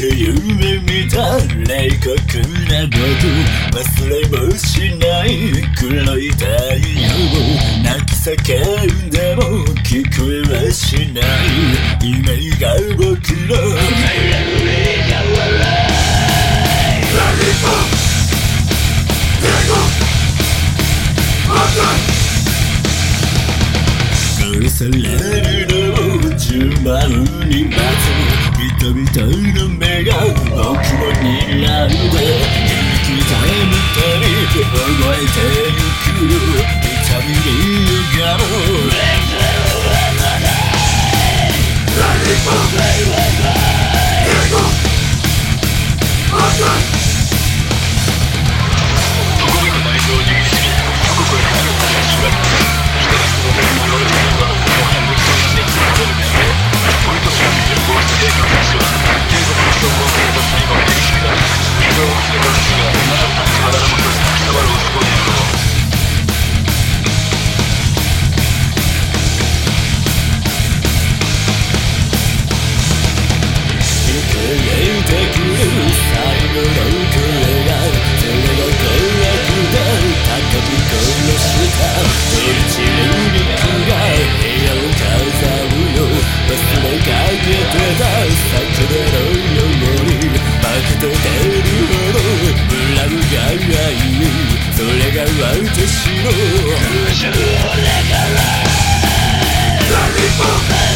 冷酷な僕忘れもしない黒い太陽泣き叫んでも聞こえはしない。夢が僕の。殺されるのを順番に待つ人々の目が僕を睨んでの空想 Get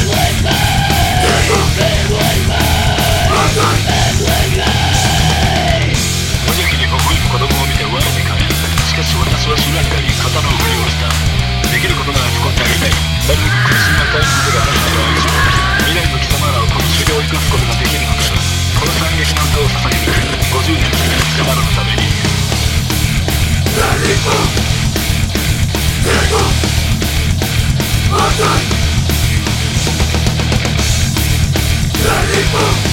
Let it move!